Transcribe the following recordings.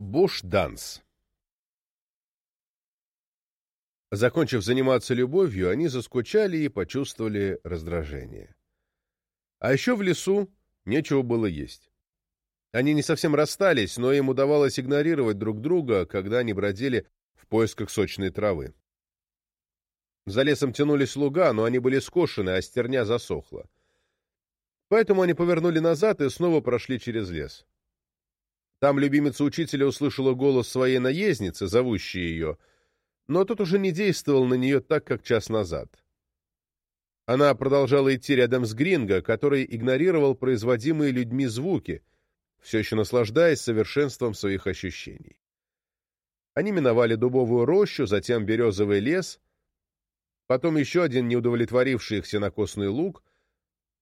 Буш-данс Закончив заниматься любовью, они заскучали и почувствовали раздражение. А еще в лесу нечего было есть. Они не совсем расстались, но им удавалось игнорировать друг друга, когда они бродили в поисках сочной травы. За лесом тянулись луга, но они были скошены, а стерня засохла. Поэтому они повернули назад и снова прошли через лес. Там любимица учителя услышала голос своей наездницы, зовущей ее, но тот уже не действовал на нее так, как час назад. Она продолжала идти рядом с Гринго, который игнорировал производимые людьми звуки, все еще наслаждаясь совершенством своих ощущений. Они миновали дубовую рощу, затем березовый лес, потом еще один неудовлетворивший их сенокосный луг,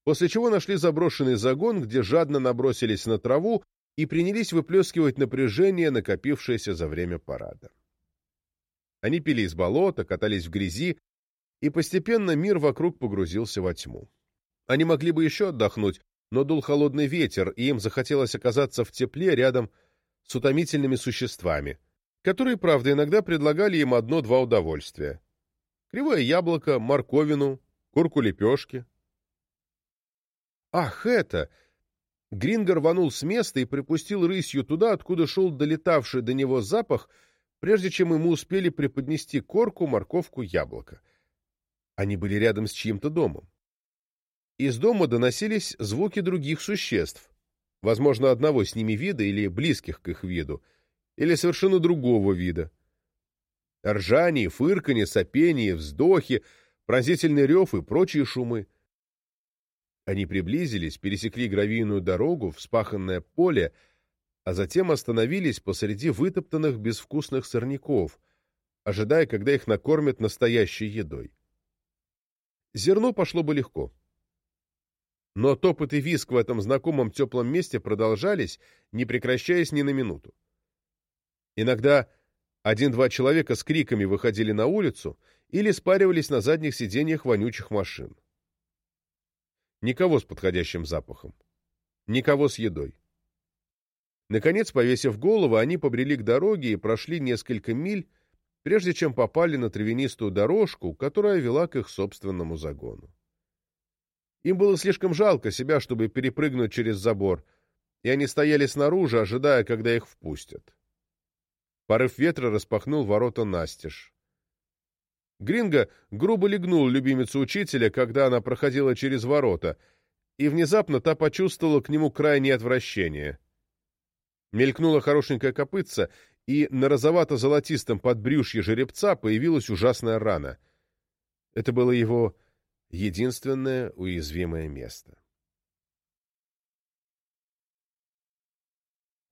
после чего нашли заброшенный загон, где жадно набросились на траву и принялись выплескивать напряжение, накопившееся за время парада. Они пили из болота, катались в грязи, и постепенно мир вокруг погрузился во тьму. Они могли бы еще отдохнуть, но дул холодный ветер, и им захотелось оказаться в тепле рядом с утомительными существами, которые, правда, иногда предлагали им одно-два удовольствия. Кривое яблоко, морковину, курку лепешки. Ах, это! Грингер рванул с места и припустил рысью туда, откуда шел долетавший до него запах, прежде чем ему успели преподнести корку, морковку, яблоко. Они были рядом с чьим-то домом. Из дома доносились звуки других существ, возможно, одного с ними вида или близких к их виду, или совершенно другого вида. Ржание, фырканье, сопение, вздохи, пронзительный рев и прочие шумы. Они приблизились, пересекли гравийную дорогу, вспаханное поле, а затем остановились посреди вытоптанных безвкусных сорняков, ожидая, когда их накормят настоящей едой. Зерно пошло бы легко. Но топот и виск в этом знакомом теплом месте продолжались, не прекращаясь ни на минуту. Иногда один-два человека с криками выходили на улицу или спаривались на задних сиденьях вонючих машин. Никого с подходящим запахом. Никого с едой. Наконец, повесив голову, они побрели к дороге и прошли несколько миль, прежде чем попали на травянистую дорожку, которая вела к их собственному загону. Им было слишком жалко себя, чтобы перепрыгнуть через забор, и они стояли снаружи, ожидая, когда их впустят. Порыв ветра распахнул ворота настежь. Гринго грубо легнул любимицу учителя, когда она проходила через ворота, и внезапно та почувствовала к нему крайнее отвращение. Мелькнула хорошенькая копытца, и на розовато-золотистом подбрюшье жеребца появилась ужасная рана. Это было его единственное уязвимое место.